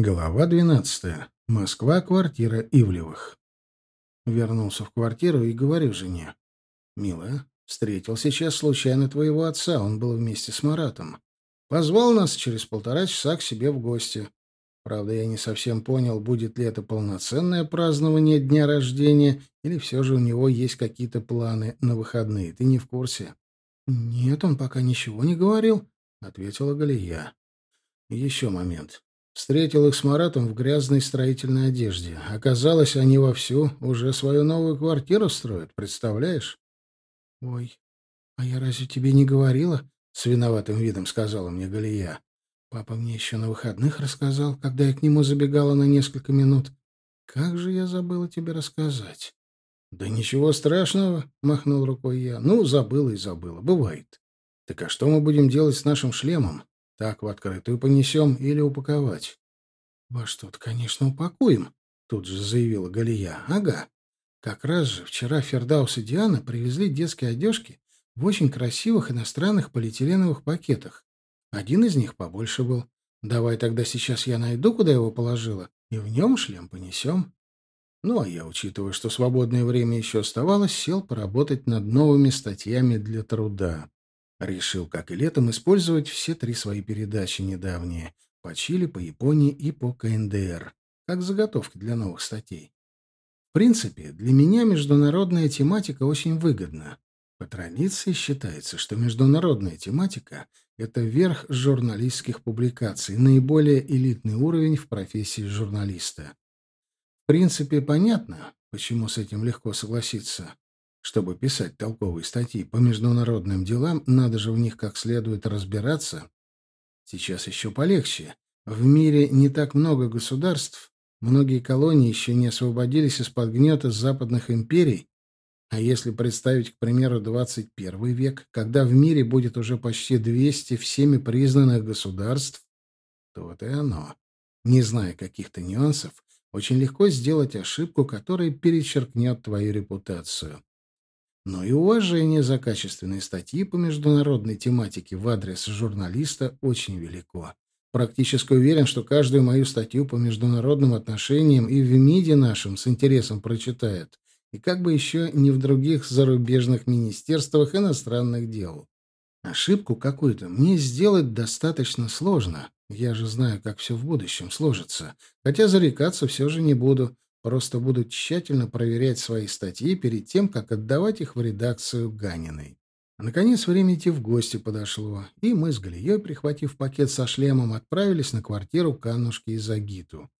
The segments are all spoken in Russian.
Глава 12. Москва, квартира Ивлевых. Вернулся в квартиру и говорю жене. «Милая, встретил сейчас случайно твоего отца, он был вместе с Маратом. Позвал нас через полтора часа к себе в гости. Правда, я не совсем понял, будет ли это полноценное празднование дня рождения, или все же у него есть какие-то планы на выходные. Ты не в курсе?» «Нет, он пока ничего не говорил», — ответила Галия. «Еще момент. Встретил их с Маратом в грязной строительной одежде. Оказалось, они вовсю уже свою новую квартиру строят, представляешь? — Ой, а я разве тебе не говорила? — с виноватым видом сказала мне Галия. Папа мне еще на выходных рассказал, когда я к нему забегала на несколько минут. Как же я забыла тебе рассказать? — Да ничего страшного, — махнул рукой я. — Ну, забыла и забыла. Бывает. Так а что мы будем делать с нашим шлемом? Так в открытую понесем или упаковать? — Во что-то, конечно, упакуем, — тут же заявила Галия. — Ага. Как раз же вчера Фердаус и Диана привезли детские одежки в очень красивых иностранных полиэтиленовых пакетах. Один из них побольше был. Давай тогда сейчас я найду, куда его положила, и в нем шлем понесем. Ну, а я, учитывая, что свободное время еще оставалось, сел поработать над новыми статьями для труда. Решил, как и летом, использовать все три свои передачи недавние по Чили, по Японии и по КНДР, как заготовки для новых статей. В принципе, для меня международная тематика очень выгодна. По традиции считается, что международная тематика — это верх журналистских публикаций, наиболее элитный уровень в профессии журналиста. В принципе, понятно, почему с этим легко согласиться. Чтобы писать толковые статьи по международным делам, надо же в них как следует разбираться. Сейчас еще полегче. В мире не так много государств, многие колонии еще не освободились из-под гнета западных империй, а если представить, к примеру, 21 век, когда в мире будет уже почти 200 всеми признанных государств, то вот и оно. Не зная каких-то нюансов, очень легко сделать ошибку, которая перечеркнет твою репутацию но и уважение за качественные статьи по международной тематике в адрес журналиста очень велико. Практически уверен, что каждую мою статью по международным отношениям и в МИДе нашем с интересом прочитает, и как бы еще не в других зарубежных министерствах иностранных дел. Ошибку какую-то мне сделать достаточно сложно. Я же знаю, как все в будущем сложится. Хотя зарекаться все же не буду. Просто буду тщательно проверять свои статьи перед тем, как отдавать их в редакцию Ганиной. Наконец время идти в гости подошло, и мы с Галией, прихватив пакет со шлемом, отправились на квартиру Каннушки и Загиту.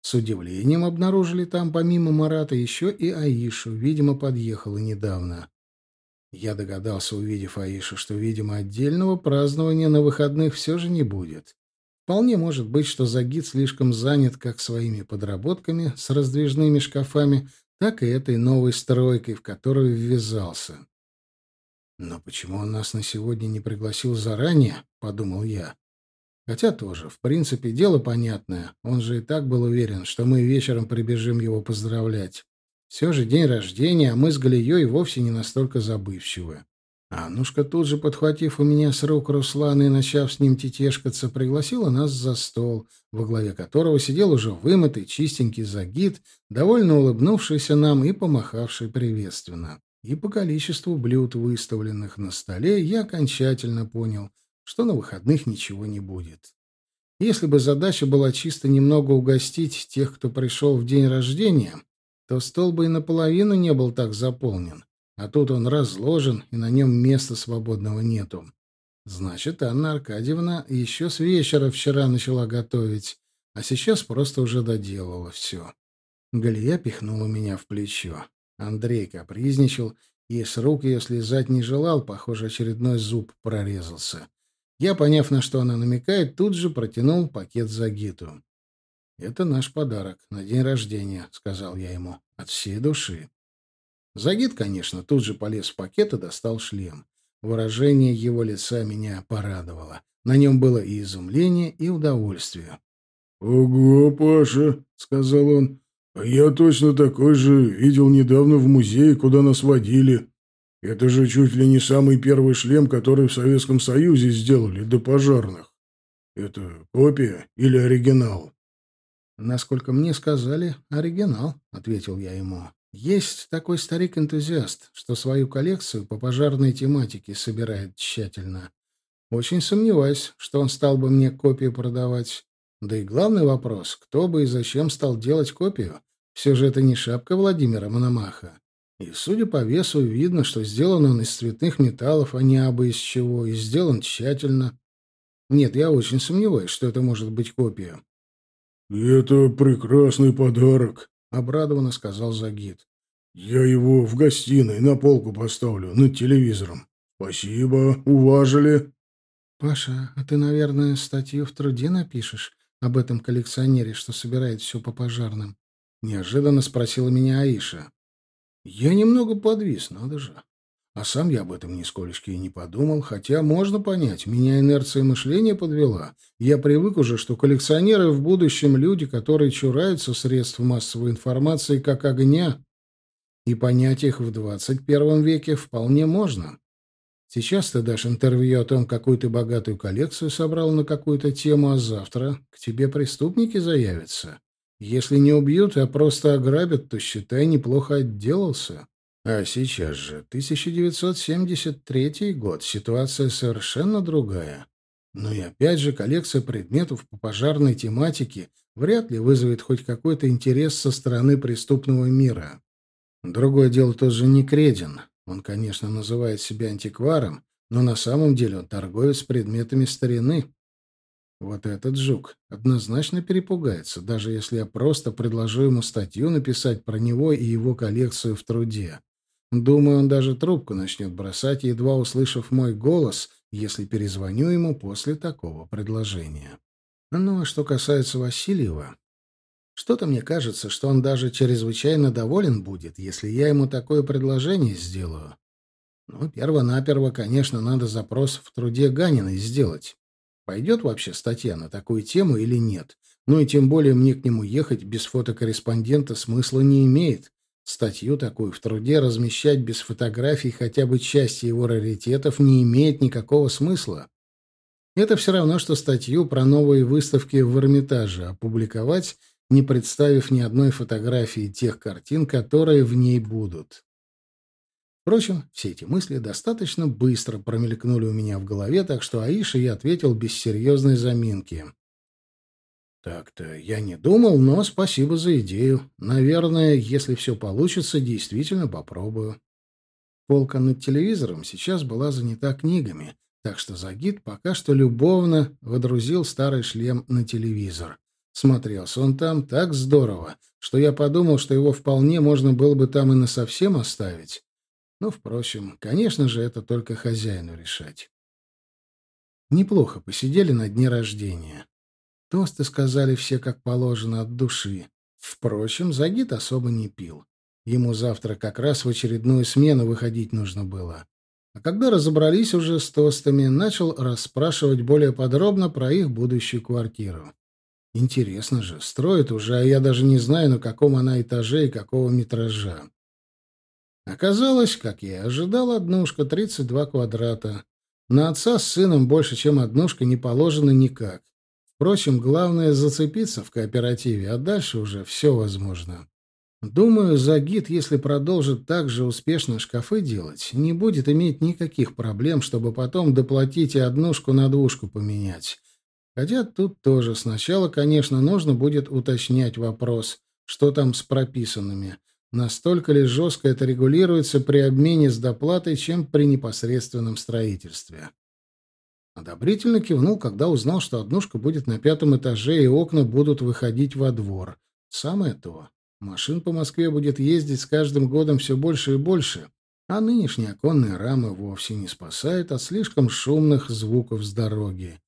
С удивлением обнаружили там, помимо Марата, еще и Аишу, видимо, подъехала недавно. Я догадался, увидев Аишу, что, видимо, отдельного празднования на выходных все же не будет. Вполне может быть, что Загид слишком занят как своими подработками с раздвижными шкафами, так и этой новой стройкой, в которую ввязался. «Но почему он нас на сегодня не пригласил заранее?» — подумал я. Хотя тоже, в принципе, дело понятное. Он же и так был уверен, что мы вечером прибежим его поздравлять. Все же день рождения, а мы с Галией вовсе не настолько забывчивы. Аннушка тут же, подхватив у меня с рук Руслана и начав с ним тетешкаться, пригласила нас за стол, во главе которого сидел уже вымытый, чистенький загид, довольно улыбнувшийся нам и помахавший приветственно. И по количеству блюд, выставленных на столе, я окончательно понял, что на выходных ничего не будет. Если бы задача была чисто немного угостить тех, кто пришел в день рождения, то стол бы и наполовину не был так заполнен. А тут он разложен, и на нем места свободного нету. Значит, Анна Аркадьевна еще с вечера вчера начала готовить, а сейчас просто уже доделала все. Галия пихнула меня в плечо. Андрей капризничал и с рук ее слезать не желал, похоже, очередной зуб прорезался. Я, поняв, на что она намекает, тут же протянул пакет за Гиту. «Это наш подарок на день рождения», — сказал я ему, — «от всей души». Загид, конечно, тут же полез в пакет и достал шлем. Выражение его лица меня порадовало. На нем было и изумление, и удовольствие. «Ого, Паша!» — сказал он. «А я точно такой же видел недавно в музее, куда нас водили. Это же чуть ли не самый первый шлем, который в Советском Союзе сделали до пожарных. Это копия или оригинал?» Насколько мне сказали, оригинал, ответил я ему. Есть такой старик-энтузиаст, что свою коллекцию по пожарной тематике собирает тщательно. Очень сомневаюсь, что он стал бы мне копию продавать. Да и главный вопрос, кто бы и зачем стал делать копию? Все же это не шапка Владимира Мономаха. И, судя по весу, видно, что сделан он из цветных металлов, а не абы из чего, и сделан тщательно. Нет, я очень сомневаюсь, что это может быть копия. «Это прекрасный подарок», — обрадованно сказал Загид. «Я его в гостиной на полку поставлю, над телевизором. Спасибо, уважили». «Паша, а ты, наверное, статью в труде напишешь об этом коллекционере, что собирает все по пожарным?» — неожиданно спросила меня Аиша. Я немного подвис, надо же. А сам я об этом нисколечки и не подумал, хотя можно понять, меня инерция мышления подвела. Я привык уже, что коллекционеры в будущем люди, которые чураются средств массовой информации как огня, и понять их в 21 веке вполне можно. Сейчас ты дашь интервью о том, какую ты богатую коллекцию собрал на какую-то тему, а завтра к тебе преступники заявятся. Если не убьют, а просто ограбят, то, считай, неплохо отделался. А сейчас же 1973 год, ситуация совершенно другая. Но и опять же коллекция предметов по пожарной тематике вряд ли вызовет хоть какой-то интерес со стороны преступного мира. Другое дело тот же Некредин. Он, конечно, называет себя антикваром, но на самом деле он торговец предметами старины. Вот этот жук однозначно перепугается, даже если я просто предложу ему статью написать про него и его коллекцию в труде. Думаю, он даже трубку начнет бросать, едва услышав мой голос, если перезвоню ему после такого предложения. Ну, а что касается Васильева, что-то мне кажется, что он даже чрезвычайно доволен будет, если я ему такое предложение сделаю. Ну, перво-наперво, конечно, надо запрос в труде Ганиной сделать. Пойдет вообще статья на такую тему или нет? Ну и тем более мне к нему ехать без фотокорреспондента смысла не имеет. Статью такую в труде размещать без фотографий хотя бы части его раритетов не имеет никакого смысла. Это все равно, что статью про новые выставки в Эрмитаже опубликовать, не представив ни одной фотографии тех картин, которые в ней будут. Впрочем, все эти мысли достаточно быстро промелькнули у меня в голове, так что Аише я ответил без серьезной заминки. Так-то я не думал, но спасибо за идею. Наверное, если все получится, действительно попробую. Полка над телевизором сейчас была занята книгами, так что Загид пока что любовно водрузил старый шлем на телевизор. Смотрелся он там так здорово, что я подумал, что его вполне можно было бы там и насовсем оставить. Но, впрочем, конечно же, это только хозяину решать. Неплохо посидели на дне рождения. Тосты сказали все как положено от души. Впрочем, Загид особо не пил. Ему завтра как раз в очередную смену выходить нужно было. А когда разобрались уже с тостами, начал расспрашивать более подробно про их будущую квартиру. Интересно же, строят уже, а я даже не знаю, на каком она этаже и какого метража. Оказалось, как я и ожидал, однушка 32 квадрата. На отца с сыном больше, чем однушка, не положено никак. Впрочем, главное зацепиться в кооперативе, а дальше уже все возможно. Думаю, Загид, если продолжит так же успешно шкафы делать, не будет иметь никаких проблем, чтобы потом доплатить и однушку на двушку поменять. Хотя тут тоже сначала, конечно, нужно будет уточнять вопрос, что там с прописанными. Настолько ли жестко это регулируется при обмене с доплатой, чем при непосредственном строительстве. Одобрительно кивнул, когда узнал, что однушка будет на пятом этаже и окна будут выходить во двор. Самое то. Машин по Москве будет ездить с каждым годом все больше и больше, а нынешние оконные рамы вовсе не спасают от слишком шумных звуков с дороги.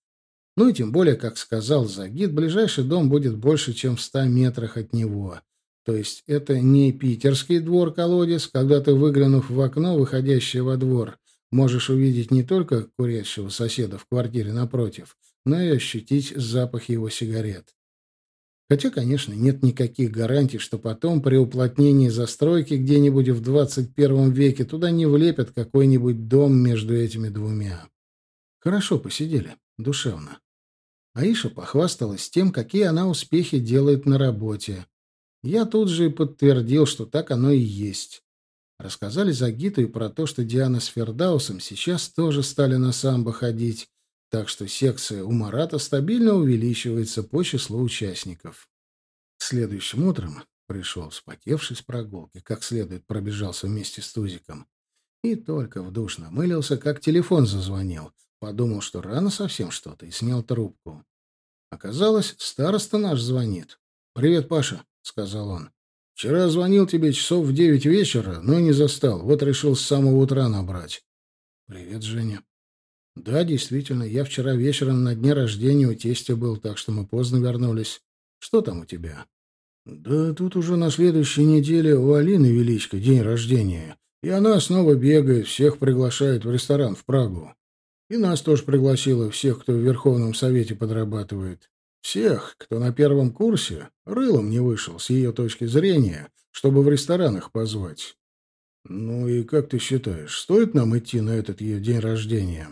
Ну и тем более, как сказал Загид, ближайший дом будет больше, чем в ста метрах от него. То есть это не питерский двор-колодец, когда ты, выглянув в окно, выходящее во двор, Можешь увидеть не только курящего соседа в квартире напротив, но и ощутить запах его сигарет. Хотя, конечно, нет никаких гарантий, что потом при уплотнении застройки где-нибудь в 21 веке туда не влепят какой-нибудь дом между этими двумя. Хорошо посидели, душевно. Аиша похвасталась тем, какие она успехи делает на работе. Я тут же подтвердил, что так оно и есть. Рассказали Загиту и про то, что Диана с Фердаусом сейчас тоже стали на самбо ходить, так что секция у Марата стабильно увеличивается по числу участников. Следующим утром пришел, вспотевший с прогулки, как следует пробежался вместе с Тузиком. И только в душ намылился, как телефон зазвонил. Подумал, что рано совсем что-то, и снял трубку. Оказалось, староста наш звонит. «Привет, Паша», — сказал он. «Вчера звонил тебе часов в девять вечера, но не застал. Вот решил с самого утра набрать». «Привет, Женя». «Да, действительно, я вчера вечером на дне рождения у тестя был, так что мы поздно вернулись. Что там у тебя?» «Да тут уже на следующей неделе у Алины Величко день рождения, и она снова бегает, всех приглашает в ресторан в Прагу. И нас тоже пригласила, всех, кто в Верховном Совете подрабатывает. Всех, кто на первом курсе, рылом не вышел, с ее точки зрения, чтобы в ресторанах позвать. Ну и как ты считаешь, стоит нам идти на этот ее день рождения?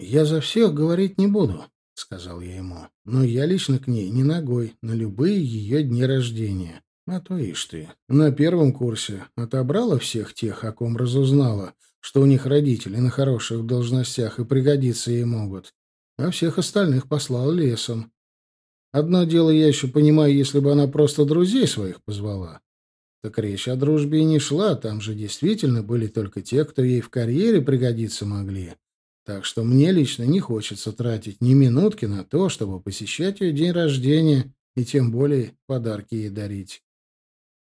Я за всех говорить не буду, — сказал я ему. Но я лично к ней не ногой, на любые ее дни рождения. А то ишь ты, на первом курсе отобрала всех тех, о ком разузнала, что у них родители на хороших должностях и пригодиться ей могут, а всех остальных послал лесом. Одно дело я еще понимаю, если бы она просто друзей своих позвала. Так речь о дружбе и не шла, там же действительно были только те, кто ей в карьере пригодиться могли. Так что мне лично не хочется тратить ни минутки на то, чтобы посещать ее день рождения и тем более подарки ей дарить.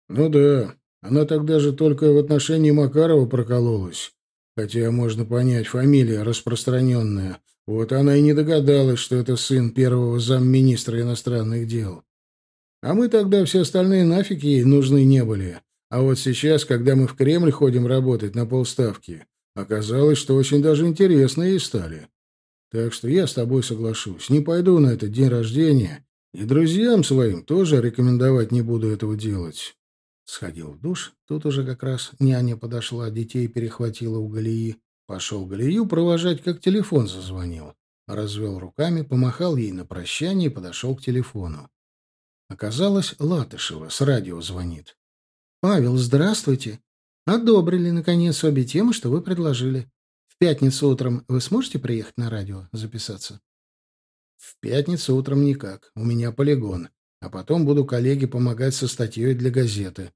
Ну да, она тогда же только в отношении Макарова прокололась. Хотя можно понять, фамилия распространенная. Вот она и не догадалась, что это сын первого замминистра иностранных дел. А мы тогда все остальные нафиг ей нужны не были. А вот сейчас, когда мы в Кремль ходим работать на полставки, оказалось, что очень даже интересно ей стали. Так что я с тобой соглашусь. Не пойду на этот день рождения, и друзьям своим тоже рекомендовать не буду этого делать. Сходил в душ, тут уже как раз няня подошла, детей перехватила у Галии. Пошел Галию провожать, как телефон зазвонил. Развел руками, помахал ей на прощание и подошел к телефону. Оказалось, Латышева с радио звонит. «Павел, здравствуйте. Одобрили, наконец, обе темы, что вы предложили. В пятницу утром вы сможете приехать на радио записаться?» «В пятницу утром никак. У меня полигон. А потом буду коллеге помогать со статьей для газеты.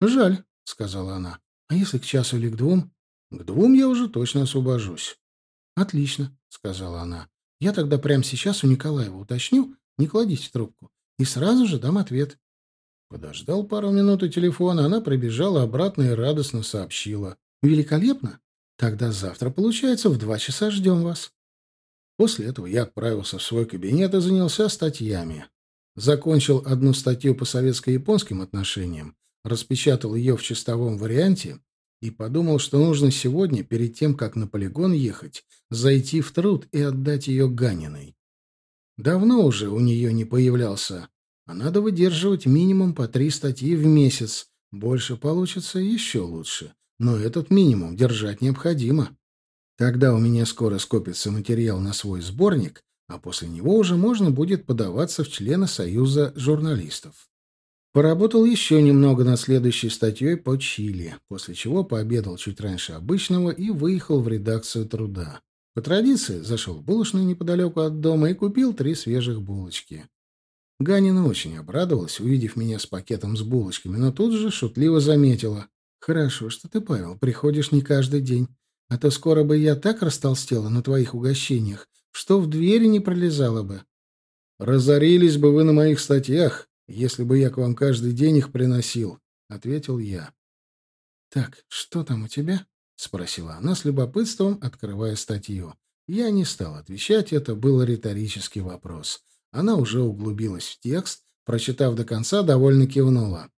«Жаль», — сказала она. «А если к часу или к двум?» «К двум я уже точно освобожусь». «Отлично», — сказала она. «Я тогда прямо сейчас у Николаева уточню, не кладите трубку, и сразу же дам ответ». Подождал пару минут у телефона, она прибежала обратно и радостно сообщила. «Великолепно! Тогда завтра, получается, в два часа ждем вас». После этого я отправился в свой кабинет и занялся статьями. Закончил одну статью по советско-японским отношениям, распечатал ее в чистовом варианте и подумал, что нужно сегодня, перед тем, как на полигон ехать, зайти в труд и отдать ее Ганиной. Давно уже у нее не появлялся, а надо выдерживать минимум по три статьи в месяц. Больше получится еще лучше, но этот минимум держать необходимо. Тогда у меня скоро скопится материал на свой сборник, а после него уже можно будет подаваться в члены Союза журналистов. Поработал еще немного над следующей статьей по Чили, после чего пообедал чуть раньше обычного и выехал в редакцию труда. По традиции зашел в булочную неподалеку от дома и купил три свежих булочки. Ганина очень обрадовалась, увидев меня с пакетом с булочками, но тут же шутливо заметила. «Хорошо, что ты, Павел, приходишь не каждый день, а то скоро бы я так растолстела на твоих угощениях, что в двери не пролезала бы». «Разорились бы вы на моих статьях», если бы я к вам каждый день их приносил, — ответил я. — Так, что там у тебя? — спросила она с любопытством, открывая статью. Я не стал отвечать, это был риторический вопрос. Она уже углубилась в текст, прочитав до конца, довольно кивнула.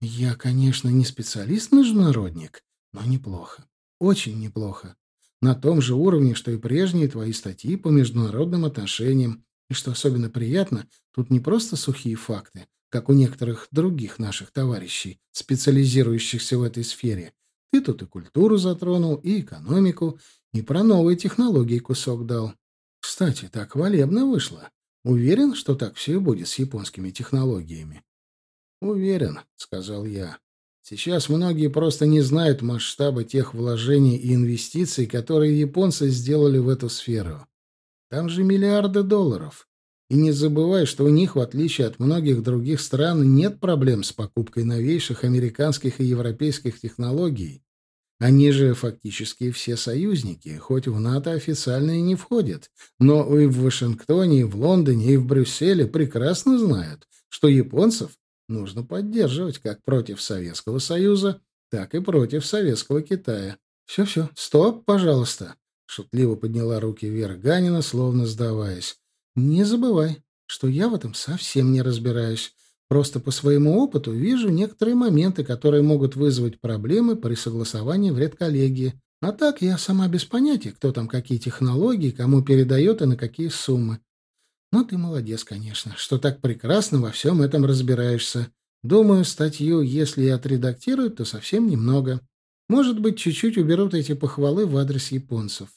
«Я, конечно, не специалист-международник, но неплохо. Очень неплохо. На том же уровне, что и прежние твои статьи по международным отношениям, и что особенно приятно, тут не просто сухие факты, как у некоторых других наших товарищей, специализирующихся в этой сфере. Ты тут и культуру затронул, и экономику, и про новые технологии кусок дал. Кстати, так хвалебно вышло. Уверен, что так все и будет с японскими технологиями? Уверен, сказал я. Сейчас многие просто не знают масштаба тех вложений и инвестиций, которые японцы сделали в эту сферу. Там же миллиарды долларов. И не забывай, что у них, в отличие от многих других стран, нет проблем с покупкой новейших американских и европейских технологий. Они же фактически все союзники, хоть в НАТО официально и не входят, но и в Вашингтоне, и в Лондоне, и в Брюсселе прекрасно знают, что японцев нужно поддерживать как против Советского Союза, так и против Советского Китая. «Все-все, стоп, пожалуйста!» — шутливо подняла руки вверх Ганина, словно сдаваясь. «Не забывай, что я в этом совсем не разбираюсь. Просто по своему опыту вижу некоторые моменты, которые могут вызвать проблемы при согласовании в редколлегии. А так я сама без понятия, кто там какие технологии, кому передает и на какие суммы. Но ты молодец, конечно, что так прекрасно во всем этом разбираешься. Думаю, статью, если и отредактируют, то совсем немного. Может быть, чуть-чуть уберут эти похвалы в адрес японцев.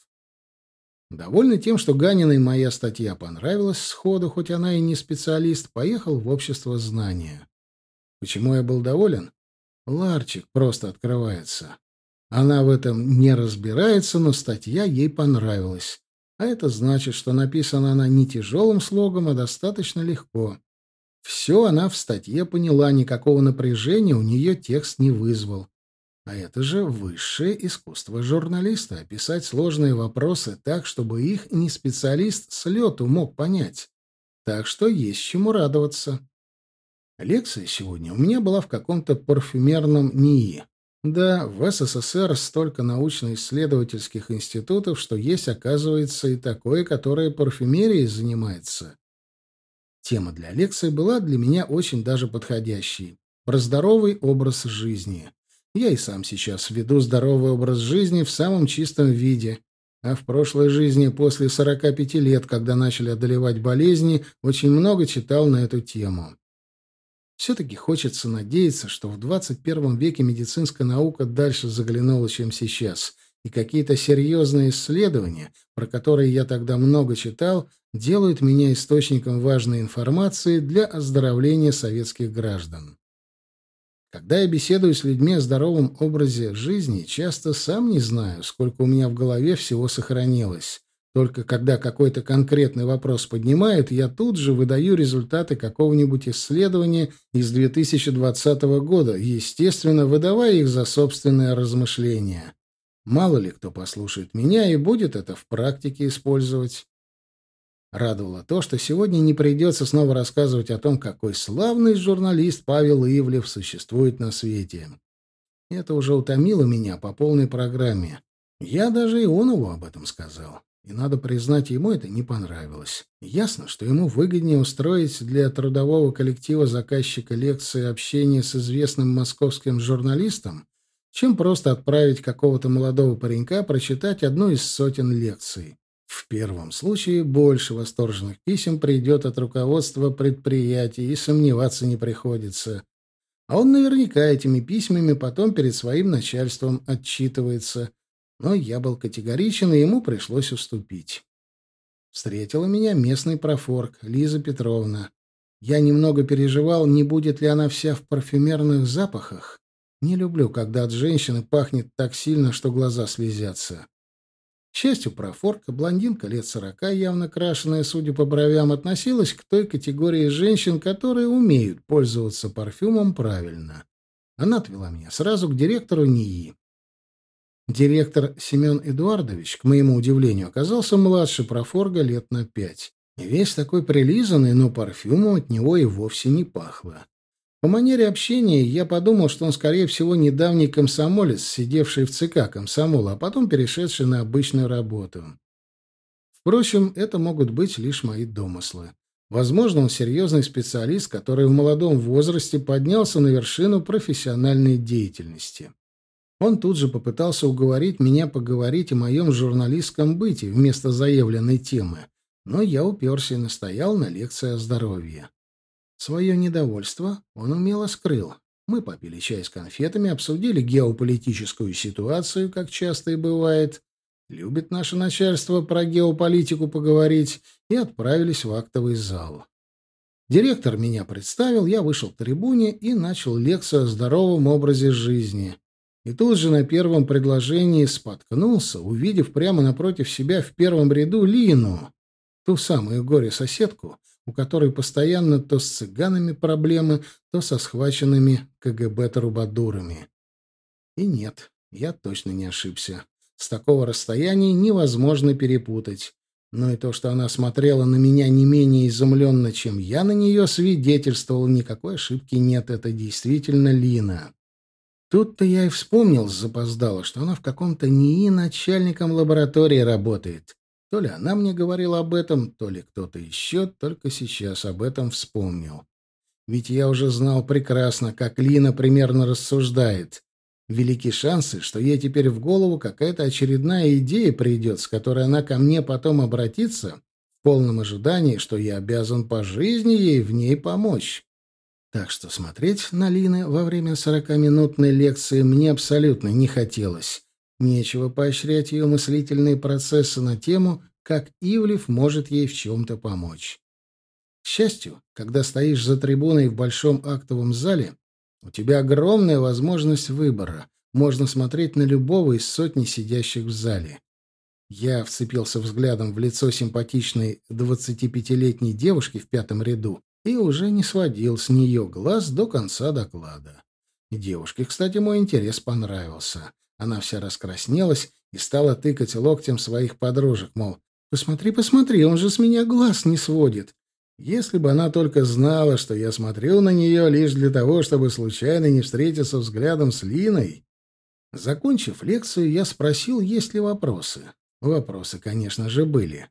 Довольный тем, что Ганиной моя статья понравилась сходу, хоть она и не специалист, поехал в общество знания. Почему я был доволен? Ларчик просто открывается. Она в этом не разбирается, но статья ей понравилась. А это значит, что написана она не тяжелым слогом, а достаточно легко. Все она в статье поняла, никакого напряжения у нее текст не вызвал. А это же высшее искусство журналиста — описать сложные вопросы так, чтобы их не специалист с лету мог понять. Так что есть чему радоваться. Лекция сегодня у меня была в каком-то парфюмерном НИИ. Да, в СССР столько научно-исследовательских институтов, что есть, оказывается, и такое, которое парфюмерией занимается. Тема для лекции была для меня очень даже подходящей. Про здоровый образ жизни. Я и сам сейчас веду здоровый образ жизни в самом чистом виде. А в прошлой жизни, после 45 лет, когда начали одолевать болезни, очень много читал на эту тему. Все-таки хочется надеяться, что в 21 веке медицинская наука дальше заглянула, чем сейчас, и какие-то серьезные исследования, про которые я тогда много читал, делают меня источником важной информации для оздоровления советских граждан. Когда я беседую с людьми о здоровом образе жизни, часто сам не знаю, сколько у меня в голове всего сохранилось. Только когда какой-то конкретный вопрос поднимают, я тут же выдаю результаты какого-нибудь исследования из 2020 года, естественно, выдавая их за собственное размышление. Мало ли кто послушает меня и будет это в практике использовать. Радовало то, что сегодня не придется снова рассказывать о том, какой славный журналист Павел Ивлев существует на свете. Это уже утомило меня по полной программе. Я даже Ионову об этом сказал. И, надо признать, ему это не понравилось. Ясно, что ему выгоднее устроить для трудового коллектива заказчика лекции общение с известным московским журналистом, чем просто отправить какого-то молодого паренька прочитать одну из сотен лекций. В первом случае больше восторженных писем придет от руководства предприятия, и сомневаться не приходится. А он наверняка этими письмами потом перед своим начальством отчитывается. Но я был категоричен, и ему пришлось уступить. Встретила меня местный профорг Лиза Петровна. Я немного переживал, не будет ли она вся в парфюмерных запахах. Не люблю, когда от женщины пахнет так сильно, что глаза слезятся. К счастью, профорка, блондинка лет сорока, явно крашеная, судя по бровям, относилась к той категории женщин, которые умеют пользоваться парфюмом правильно. Она отвела меня сразу к директору НИИ. Директор Семен Эдуардович, к моему удивлению, оказался младше профорга лет на пять. Весь такой прилизанный, но парфюмом от него и вовсе не пахло. По манере общения я подумал, что он, скорее всего, недавний комсомолец, сидевший в ЦК комсомола, а потом перешедший на обычную работу. Впрочем, это могут быть лишь мои домыслы. Возможно, он серьезный специалист, который в молодом возрасте поднялся на вершину профессиональной деятельности. Он тут же попытался уговорить меня поговорить о моем журналистском быте вместо заявленной темы, но я уперся и настоял на лекции о здоровье. Свое недовольство он умело скрыл. Мы попили чай с конфетами, обсудили геополитическую ситуацию, как часто и бывает. Любит наше начальство про геополитику поговорить, и отправились в актовый зал. Директор меня представил, я вышел к трибуне и начал лекцию о здоровом образе жизни. И тут же на первом предложении споткнулся, увидев прямо напротив себя в первом ряду Лину, ту самую горе-соседку, у которой постоянно то с цыганами проблемы, то со схваченными КГБ-трубадурами. И нет, я точно не ошибся. С такого расстояния невозможно перепутать. Но и то, что она смотрела на меня не менее изумленно, чем я на нее, свидетельствовало, никакой ошибки нет, это действительно Лина. Тут-то я и вспомнил запоздало, что она в каком-то НИИ начальником лаборатории работает. То ли она мне говорила об этом, то ли кто-то еще только сейчас об этом вспомнил. Ведь я уже знал прекрасно, как Лина примерно рассуждает. Велики шансы, что ей теперь в голову какая-то очередная идея придет, с которой она ко мне потом обратится, в полном ожидании, что я обязан по жизни ей в ней помочь. Так что смотреть на Лины во время сорокаминутной лекции мне абсолютно не хотелось. Нечего поощрять ее мыслительные процессы на тему, как Ивлев может ей в чем-то помочь. К счастью, когда стоишь за трибуной в большом актовом зале, у тебя огромная возможность выбора. Можно смотреть на любого из сотни сидящих в зале. Я вцепился взглядом в лицо симпатичной 25-летней девушки в пятом ряду и уже не сводил с нее глаз до конца доклада. Девушке, кстати, мой интерес понравился. Она вся раскраснелась и стала тыкать локтем своих подружек, мол, «Посмотри, посмотри, он же с меня глаз не сводит. Если бы она только знала, что я смотрел на нее лишь для того, чтобы случайно не встретиться взглядом с Линой. Закончив лекцию, я спросил, есть ли вопросы. Вопросы, конечно же, были.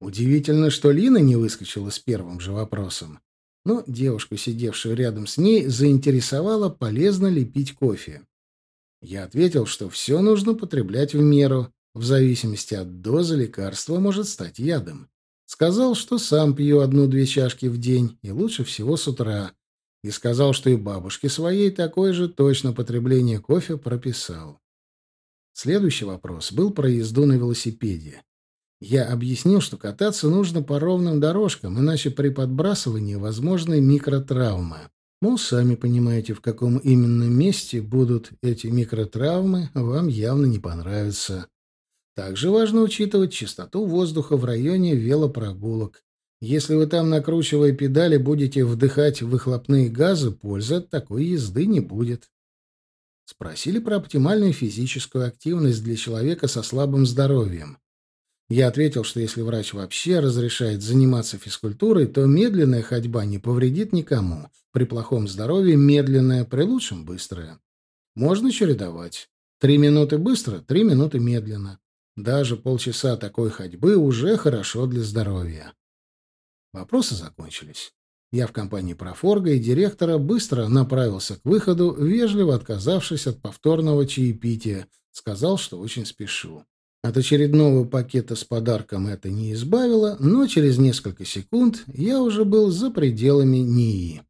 Удивительно, что Лина не выскочила с первым же вопросом. Но девушку, сидевшую рядом с ней, заинтересовало, полезно ли пить кофе. Я ответил, что все нужно потреблять в меру. В зависимости от дозы лекарства может стать ядом. Сказал, что сам пью одну-две чашки в день, и лучше всего с утра. И сказал, что и бабушке своей такое же точно потребление кофе прописал. Следующий вопрос был про езду на велосипеде. Я объяснил, что кататься нужно по ровным дорожкам, иначе при подбрасывании возможны микротравмы. Мол, сами понимаете, в каком именно месте будут эти микротравмы, вам явно не понравится. Также важно учитывать чистоту воздуха в районе велопрогулок. Если вы там, накручивая педали, будете вдыхать выхлопные газы, пользы от такой езды не будет. Спросили про оптимальную физическую активность для человека со слабым здоровьем. Я ответил, что если врач вообще разрешает заниматься физкультурой, то медленная ходьба не повредит никому. При плохом здоровье медленная, при лучшем быстрая. Можно чередовать. Три минуты быстро, три минуты медленно. Даже полчаса такой ходьбы уже хорошо для здоровья. Вопросы закончились. Я в компании профорга и директора быстро направился к выходу, вежливо отказавшись от повторного чаепития, сказал, что очень спешу. От очередного пакета с подарком это не избавило, но через несколько секунд я уже был за пределами НИИ.